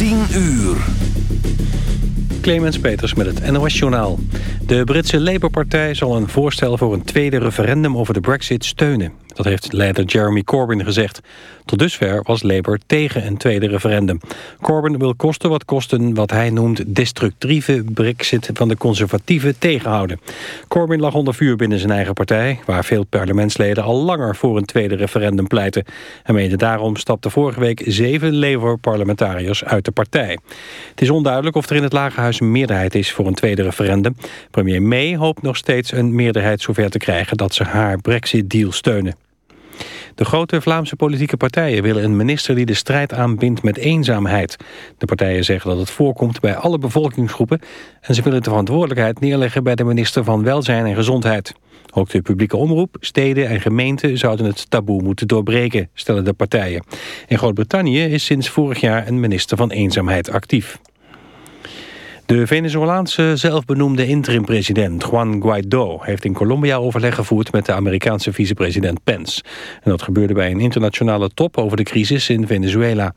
10 uur. Clemens Peters met het NOS Journaal. De Britse Labour-partij zal een voorstel voor een tweede referendum over de brexit steunen. Dat heeft leider Jeremy Corbyn gezegd. Tot dusver was Labour tegen een tweede referendum. Corbyn wil kosten wat kosten wat hij noemt destructieve brexit van de conservatieven tegenhouden. Corbyn lag onder vuur binnen zijn eigen partij, waar veel parlementsleden al langer voor een tweede referendum pleiten. En mede daarom stapte vorige week zeven Labour-parlementariërs uit de partij. Het is onduidelijk of er in het Lagerhuis een meerderheid is voor een tweede referendum. Premier May hoopt nog steeds een meerderheid zover te krijgen dat ze haar brexit-deal steunen. De grote Vlaamse politieke partijen willen een minister die de strijd aanbindt met eenzaamheid. De partijen zeggen dat het voorkomt bij alle bevolkingsgroepen en ze willen de verantwoordelijkheid neerleggen bij de minister van Welzijn en Gezondheid. Ook de publieke omroep, steden en gemeenten zouden het taboe moeten doorbreken, stellen de partijen. In Groot-Brittannië is sinds vorig jaar een minister van eenzaamheid actief. De Venezolaanse zelfbenoemde interim-president Juan Guaido heeft in Colombia overleg gevoerd met de Amerikaanse vicepresident Pence. En dat gebeurde bij een internationale top over de crisis in Venezuela.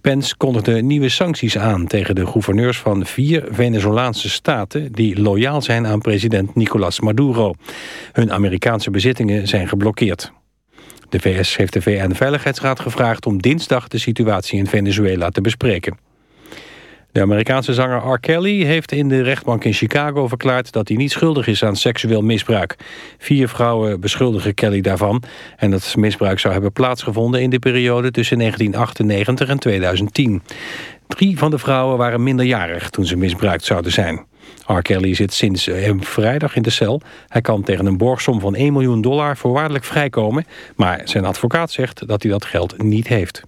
Pence kondigde nieuwe sancties aan tegen de gouverneurs van vier Venezolaanse staten die loyaal zijn aan president Nicolás Maduro. Hun Amerikaanse bezittingen zijn geblokkeerd. De VS heeft de VN-veiligheidsraad gevraagd om dinsdag de situatie in Venezuela te bespreken. De Amerikaanse zanger R. Kelly heeft in de rechtbank in Chicago verklaard dat hij niet schuldig is aan seksueel misbruik. Vier vrouwen beschuldigen Kelly daarvan en dat misbruik zou hebben plaatsgevonden in de periode tussen 1998 en 2010. Drie van de vrouwen waren minderjarig toen ze misbruikt zouden zijn. R. Kelly zit sinds eh, vrijdag in de cel. Hij kan tegen een borgsom van 1 miljoen dollar voorwaardelijk vrijkomen, maar zijn advocaat zegt dat hij dat geld niet heeft.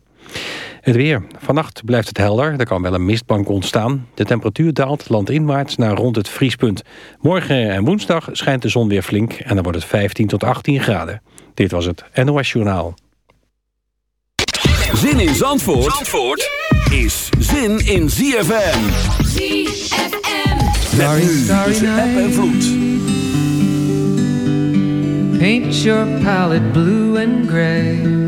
Het weer. Vannacht blijft het helder. Er kan wel een mistbank ontstaan. De temperatuur daalt landinwaarts naar rond het vriespunt. Morgen en woensdag schijnt de zon weer flink... en dan wordt het 15 tot 18 graden. Dit was het NOS Journaal. Zin in Zandvoort, Zandvoort is zin in ZFM. ZFM. Met nu tussen app en vloed. Paint your palette blue and gray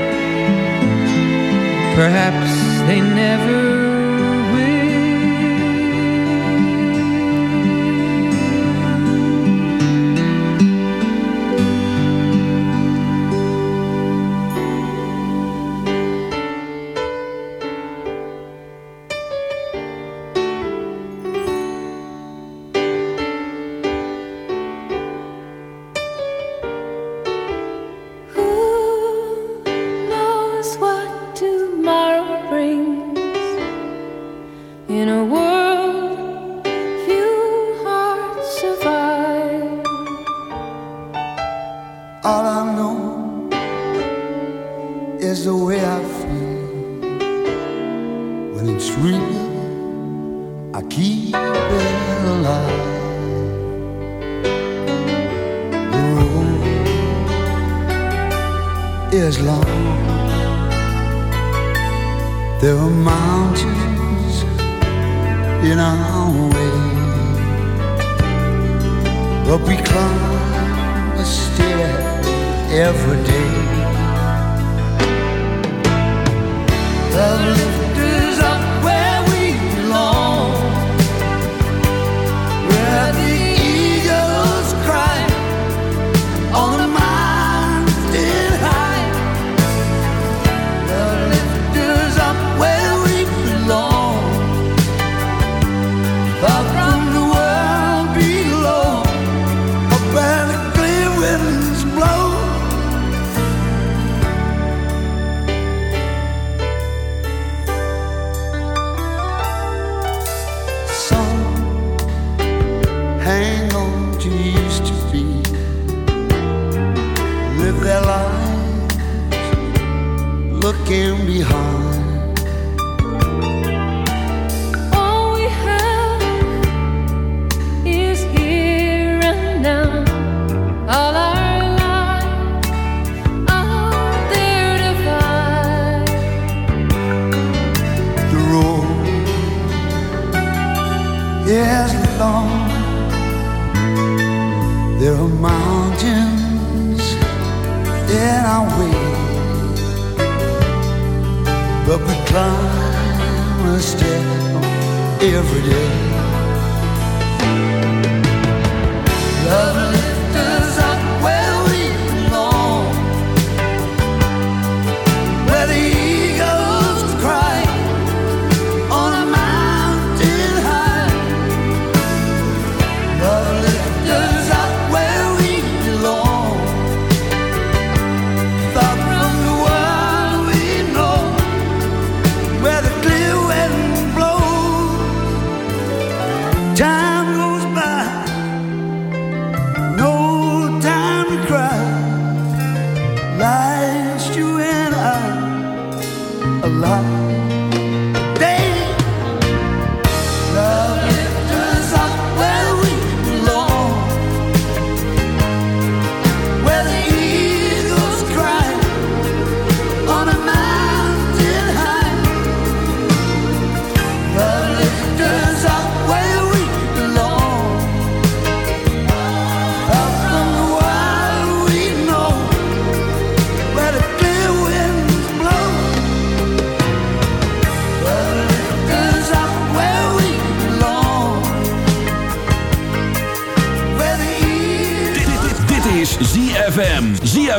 Perhaps they never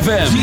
ZFM.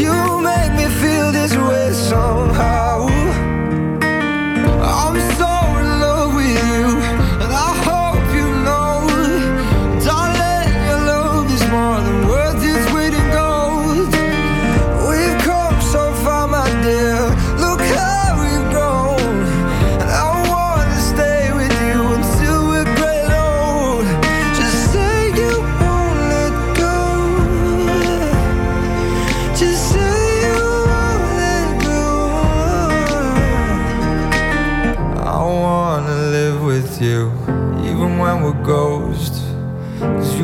You make me feel this way somehow. I'm so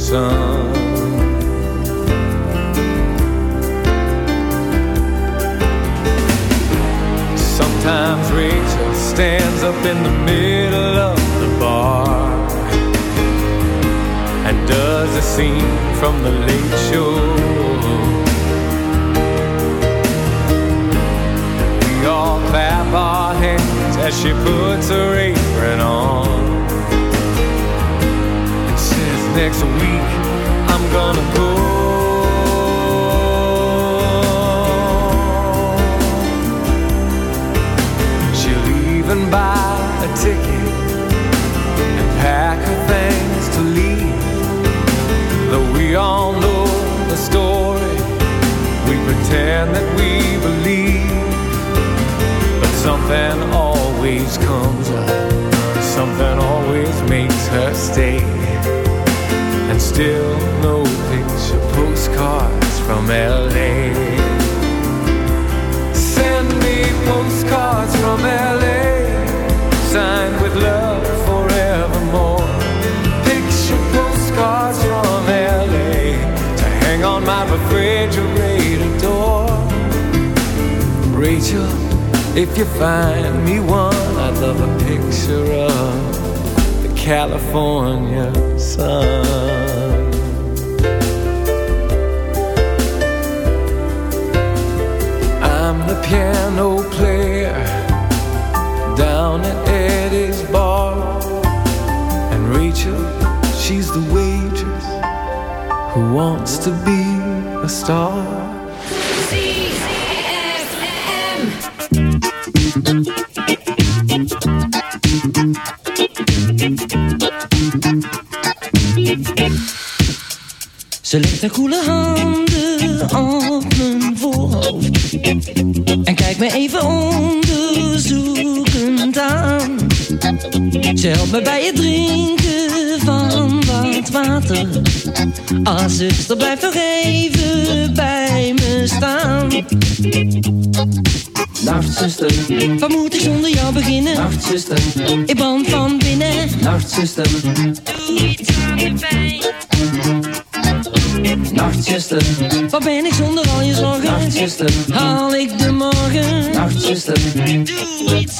Sometimes Rachel stands up in the middle of the bar and does a scene from the late show. We all clap our hands as she puts her apron on Next week I'm gonna go. She'll even buy a ticket and pack her things to leave. Though we all know the story, we pretend that we believe. But something always comes up, something always makes her stay. Still no picture postcards from LA. Send me postcards from LA, signed with love forevermore. Picture postcards from LA to hang on my refrigerator door. Rachel, if you find me one, I'd love a picture of the California sun. Piano player down at Eddie's bar. And Rachel, she's the waitress who wants to be a star. Ze legt haar koele handen Ze helpt me bij het drinken van wat water Ah zuster, blijf nog even bij me staan Nacht zuster, Wat moet ik zonder jou beginnen? nacht zuster, Ik brand van binnen nacht zuster, Doe iets aan de pijn Wat ben ik zonder al je zorgen? nacht zuster, Haal ik de morgen? nacht zuster, Doe iets.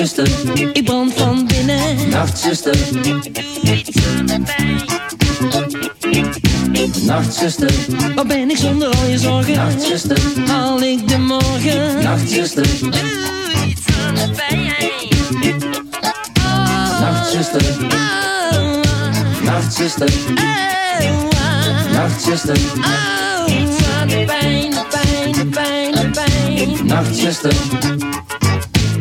Nachtzuster, ik brand van binnen. Nachtzuster, Nachtzuster, waar ben ik zonder al je zorgen? Nachtzuster, haal ik de morgen? Nachtzuster, doe iets aan de pijn. Nachtzuster, oh. Nachtzuster, oh. Nachtzuster, oh. iets van de pijn, de pijn, de pijn, de pijn. Nachtzuster.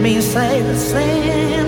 me say the same,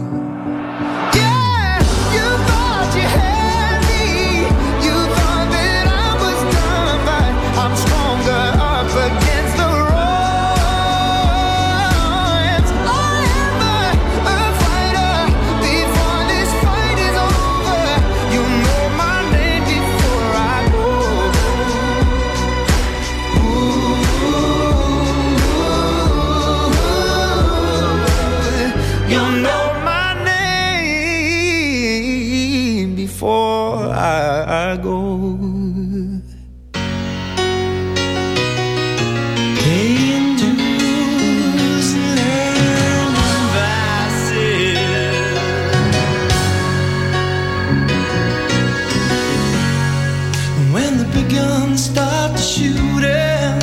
the big guns start to shooting.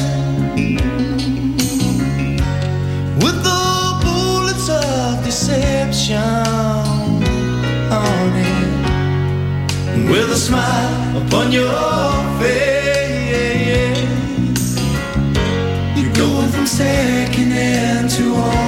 With the bullets of deception on it. With a smile upon your face. You're going from second hand to all.